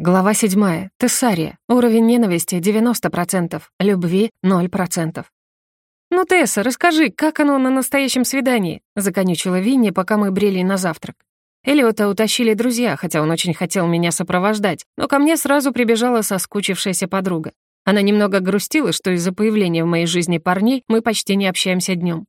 Глава 7. Тессария. Уровень ненависти 90%, любви 0%. «Ну, Тесса, расскажи, как оно на настоящем свидании?» — законючила Винни, пока мы брели на завтрак. Элиота утащили друзья, хотя он очень хотел меня сопровождать, но ко мне сразу прибежала соскучившаяся подруга. Она немного грустила, что из-за появления в моей жизни парней мы почти не общаемся днем.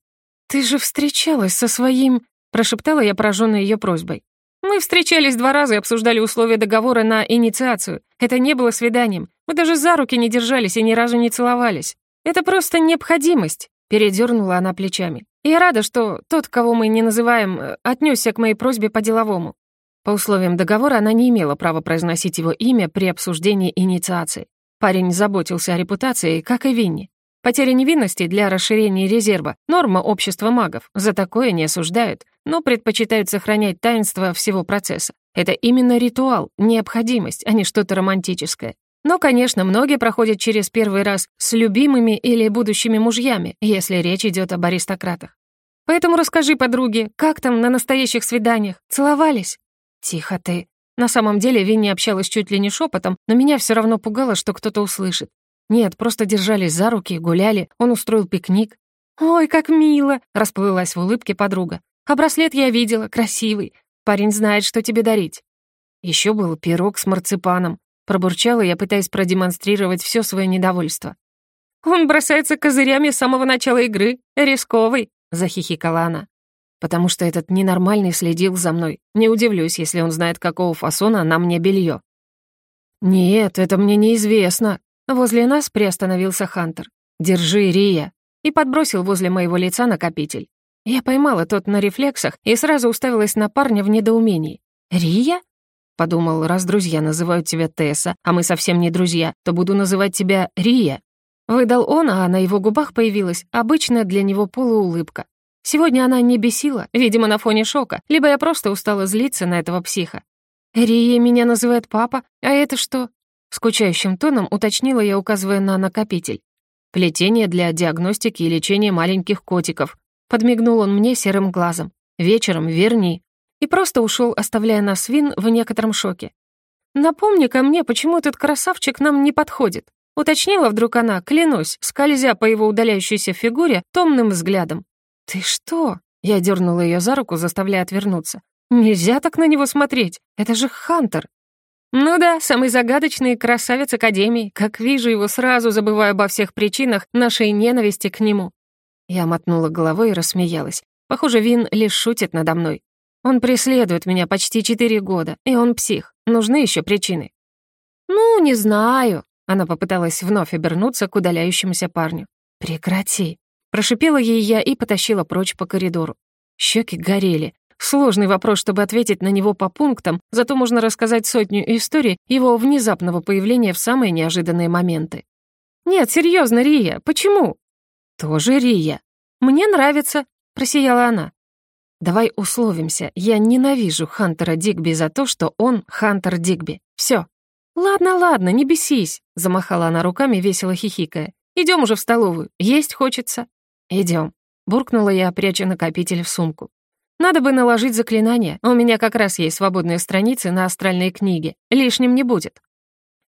«Ты же встречалась со своим...» — прошептала я, пораженная ее просьбой. Мы встречались два раза и обсуждали условия договора на инициацию. Это не было свиданием. Мы даже за руки не держались и ни разу не целовались. Это просто необходимость», — передернула она плечами. «Я рада, что тот, кого мы не называем, э, отнесся к моей просьбе по-деловому». По условиям договора она не имела права произносить его имя при обсуждении инициации. Парень заботился о репутации, как и Винни. Потеря невинности для расширения резерва — норма общества магов. За такое не осуждают, но предпочитают сохранять таинство всего процесса. Это именно ритуал, необходимость, а не что-то романтическое. Но, конечно, многие проходят через первый раз с любимыми или будущими мужьями, если речь идет об аристократах. Поэтому расскажи подруге, как там на настоящих свиданиях? Целовались? Тихо ты. На самом деле Винни общалась чуть ли не шепотом, но меня все равно пугало, что кто-то услышит. Нет, просто держались за руки, гуляли, он устроил пикник. «Ой, как мило!» — расплылась в улыбке подруга. «А браслет я видела, красивый. Парень знает, что тебе дарить». Еще был пирог с марципаном. Пробурчала я, пытаясь продемонстрировать все свое недовольство. «Он бросается козырями с самого начала игры. Рисковый», — захихикала она. «Потому что этот ненормальный следил за мной. Не удивлюсь, если он знает, какого фасона на мне белье. «Нет, это мне неизвестно», Возле нас приостановился Хантер. «Держи, Рия!» и подбросил возле моего лица накопитель. Я поймала тот на рефлексах и сразу уставилась на парня в недоумении. «Рия?» Подумал, раз друзья называют тебя Тесса, а мы совсем не друзья, то буду называть тебя Рия. Выдал он, а на его губах появилась обычная для него полуулыбка. Сегодня она не бесила, видимо, на фоне шока, либо я просто устала злиться на этого психа. «Рия меня называет папа, а это что?» Скучающим тоном уточнила я, указывая на накопитель. «Плетение для диагностики и лечения маленьких котиков», подмигнул он мне серым глазом. «Вечером верни». И просто ушел, оставляя нас вин в некотором шоке. «Напомни-ка мне, почему этот красавчик нам не подходит?» Уточнила вдруг она, клянусь, скользя по его удаляющейся фигуре томным взглядом. «Ты что?» Я дернула ее за руку, заставляя отвернуться. «Нельзя так на него смотреть. Это же Хантер. Ну да, самый загадочный красавец Академии. Как вижу его, сразу забываю обо всех причинах нашей ненависти к нему. Я мотнула головой и рассмеялась. Похоже, Вин лишь шутит надо мной. Он преследует меня почти четыре года, и он псих. Нужны еще причины. «Ну, не знаю», — она попыталась вновь обернуться к удаляющемуся парню. «Прекрати», — прошипела ей я и потащила прочь по коридору. Щеки горели, Сложный вопрос, чтобы ответить на него по пунктам, зато можно рассказать сотню историй его внезапного появления в самые неожиданные моменты. «Нет, серьезно, Рия, почему?» «Тоже Рия. Мне нравится», — просияла она. «Давай условимся, я ненавижу Хантера Дигби за то, что он Хантер Дигби. Все. «Ладно, ладно, не бесись», — замахала она руками, весело хихикая. Идем уже в столовую, есть хочется». Идем, буркнула я, пряча накопитель в сумку. Надо бы наложить заклинание, у меня как раз есть свободные страницы на астральные книги, лишним не будет.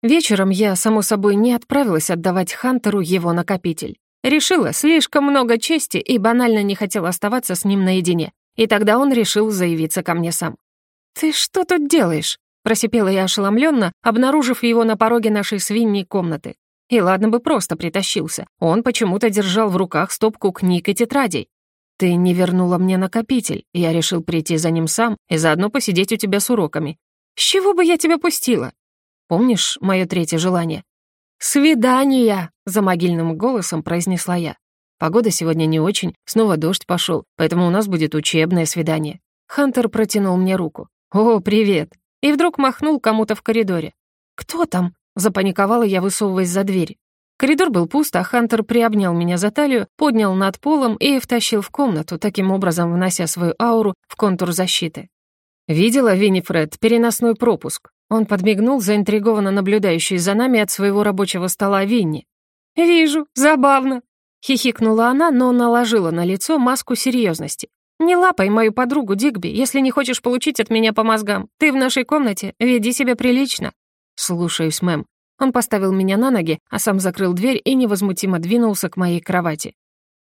Вечером я, само собой, не отправилась отдавать Хантеру его накопитель. Решила, слишком много чести и банально не хотела оставаться с ним наедине. И тогда он решил заявиться ко мне сам. «Ты что тут делаешь?» — просипела я ошеломленно, обнаружив его на пороге нашей свиньей комнаты. И ладно бы просто притащился. Он почему-то держал в руках стопку книг и тетрадей. «Ты не вернула мне накопитель, я решил прийти за ним сам и заодно посидеть у тебя с уроками. С чего бы я тебя пустила? Помнишь мое третье желание?» «Свидания!» — за могильным голосом произнесла я. Погода сегодня не очень, снова дождь пошел, поэтому у нас будет учебное свидание. Хантер протянул мне руку. «О, привет!» И вдруг махнул кому-то в коридоре. «Кто там?» — запаниковала я, высовываясь за дверь. Коридор был пуст, а Хантер приобнял меня за талию, поднял над полом и втащил в комнату, таким образом внося свою ауру в контур защиты. «Видела, Виннифред, переносной пропуск?» Он подмигнул, заинтригованно наблюдающий за нами от своего рабочего стола Винни. «Вижу, забавно!» Хихикнула она, но наложила на лицо маску серьезности. «Не лапай мою подругу, Дигби, если не хочешь получить от меня по мозгам. Ты в нашей комнате, веди себя прилично». «Слушаюсь, мэм». Он поставил меня на ноги, а сам закрыл дверь и невозмутимо двинулся к моей кровати.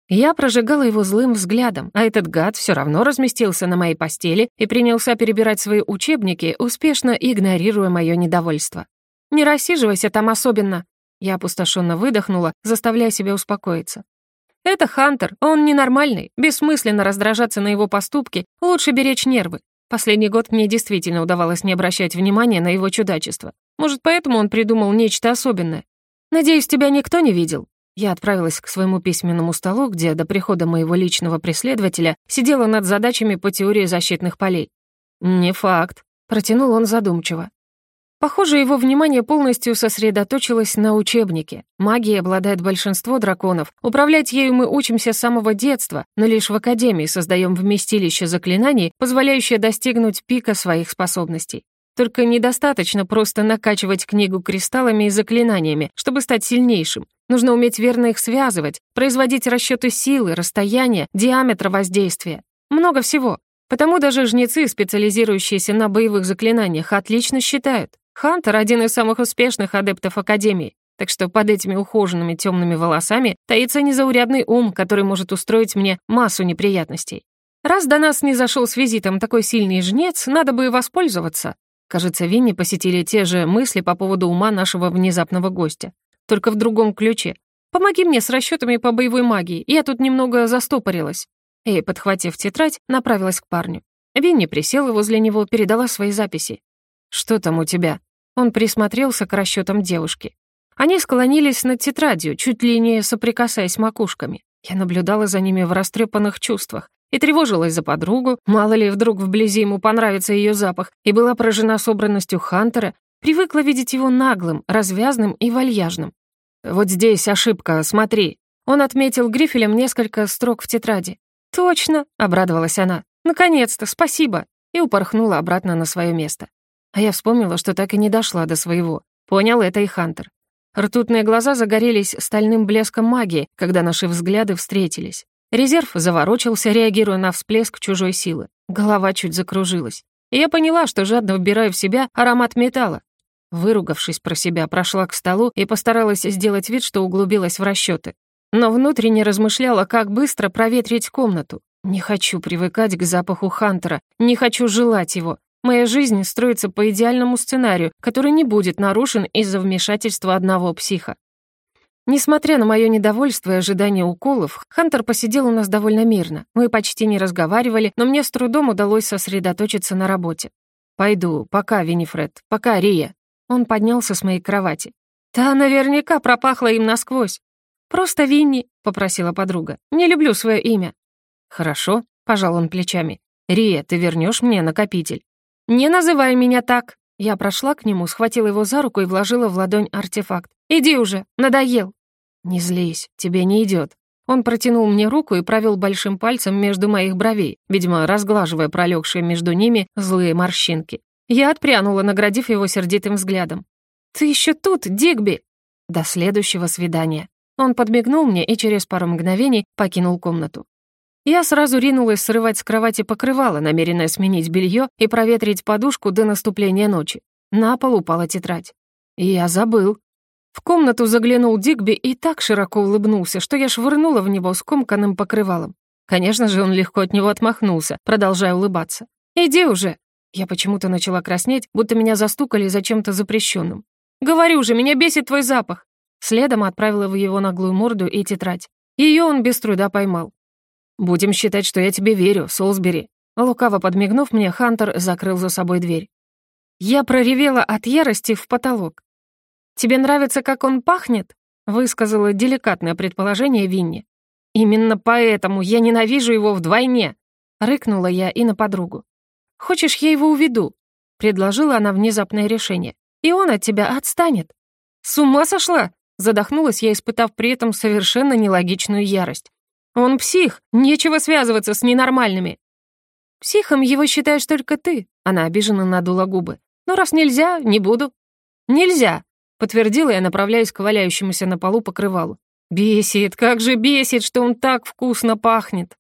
Я прожигала его злым взглядом, а этот гад все равно разместился на моей постели и принялся перебирать свои учебники, успешно игнорируя мое недовольство. «Не рассиживайся там особенно!» Я опустошенно выдохнула, заставляя себя успокоиться. «Это Хантер, он ненормальный, бессмысленно раздражаться на его поступки, лучше беречь нервы. Последний год мне действительно удавалось не обращать внимания на его чудачество. Может, поэтому он придумал нечто особенное. Надеюсь, тебя никто не видел?» Я отправилась к своему письменному столу, где до прихода моего личного преследователя сидела над задачами по теории защитных полей. «Не факт», — протянул он задумчиво. Похоже, его внимание полностью сосредоточилось на учебнике. Магией обладает большинство драконов. Управлять ею мы учимся с самого детства, но лишь в Академии создаем вместилище заклинаний, позволяющее достигнуть пика своих способностей. Только недостаточно просто накачивать книгу кристаллами и заклинаниями, чтобы стать сильнейшим. Нужно уметь верно их связывать, производить расчеты силы, расстояния, диаметра воздействия. Много всего. Потому даже жнецы, специализирующиеся на боевых заклинаниях, отлично считают. Хантер — один из самых успешных адептов Академии, так что под этими ухоженными темными волосами таится незаурядный ум, который может устроить мне массу неприятностей. Раз до нас не зашел с визитом такой сильный жнец, надо бы и воспользоваться. Кажется, Винни посетили те же мысли по поводу ума нашего внезапного гостя, только в другом ключе. Помоги мне с расчетами по боевой магии, я тут немного застопорилась. И, подхватив тетрадь, направилась к парню. Винни присела возле него, передала свои записи. «Что там у тебя?» Он присмотрелся к расчетам девушки. Они склонились над тетрадью, чуть ли не соприкасаясь макушками. Я наблюдала за ними в растрепанных чувствах и тревожилась за подругу, мало ли вдруг вблизи ему понравится ее запах, и была поражена собранностью Хантера, привыкла видеть его наглым, развязным и вальяжным. «Вот здесь ошибка, смотри». Он отметил грифелем несколько строк в тетради. «Точно», — обрадовалась она. «Наконец-то, спасибо!» и упорхнула обратно на свое место. А я вспомнила, что так и не дошла до своего. Понял это и Хантер. Ртутные глаза загорелись стальным блеском магии, когда наши взгляды встретились. Резерв заворочился, реагируя на всплеск чужой силы. Голова чуть закружилась. И я поняла, что жадно вбираю в себя аромат металла. Выругавшись про себя, прошла к столу и постаралась сделать вид, что углубилась в расчеты. Но внутренне размышляла, как быстро проветрить комнату. Не хочу привыкать к запаху Хантера, не хочу желать его. Моя жизнь строится по идеальному сценарию, который не будет нарушен из-за вмешательства одного психа. Несмотря на мое недовольство и ожидание уколов, Хантер посидел у нас довольно мирно. Мы почти не разговаривали, но мне с трудом удалось сосредоточиться на работе. «Пойду. Пока, Винифред. Пока, Рия». Он поднялся с моей кровати. «Да, наверняка пропахло им насквозь». «Просто Винни», — попросила подруга. «Не люблю свое имя». «Хорошо», — пожал он плечами. «Рия, ты вернешь мне накопитель». «Не называй меня так!» Я прошла к нему, схватила его за руку и вложила в ладонь артефакт. «Иди уже, надоел!» «Не злись, тебе не идет. Он протянул мне руку и провел большим пальцем между моих бровей, видимо, разглаживая пролегшие между ними злые морщинки. Я отпрянула, наградив его сердитым взглядом. «Ты еще тут, Дигби!» «До следующего свидания». Он подмигнул мне и через пару мгновений покинул комнату. Я сразу ринулась срывать с кровати покрывало, намеренное сменить белье и проветрить подушку до наступления ночи. На пол упала тетрадь. Я забыл. В комнату заглянул Дигби и так широко улыбнулся, что я швырнула в него скомканным покрывалом. Конечно же, он легко от него отмахнулся, продолжая улыбаться. «Иди уже!» Я почему-то начала краснеть, будто меня застукали за чем-то запрещенным. «Говорю же, меня бесит твой запах!» Следом отправила в его наглую морду и тетрадь. Ее он без труда поймал. «Будем считать, что я тебе верю, Солсбери». Лукаво подмигнув мне, Хантер закрыл за собой дверь. Я проревела от ярости в потолок. «Тебе нравится, как он пахнет?» высказала деликатное предположение Винни. «Именно поэтому я ненавижу его вдвойне!» рыкнула я и на подругу. «Хочешь, я его уведу?» предложила она внезапное решение. «И он от тебя отстанет». «С ума сошла?» задохнулась я, испытав при этом совершенно нелогичную ярость. Он псих, нечего связываться с ненормальными. Психом его считаешь только ты, она обиженно надула губы. Но раз нельзя, не буду. Нельзя, подтвердила я, направляясь к валяющемуся на полу покрывалу. Бесит, как же бесит, что он так вкусно пахнет.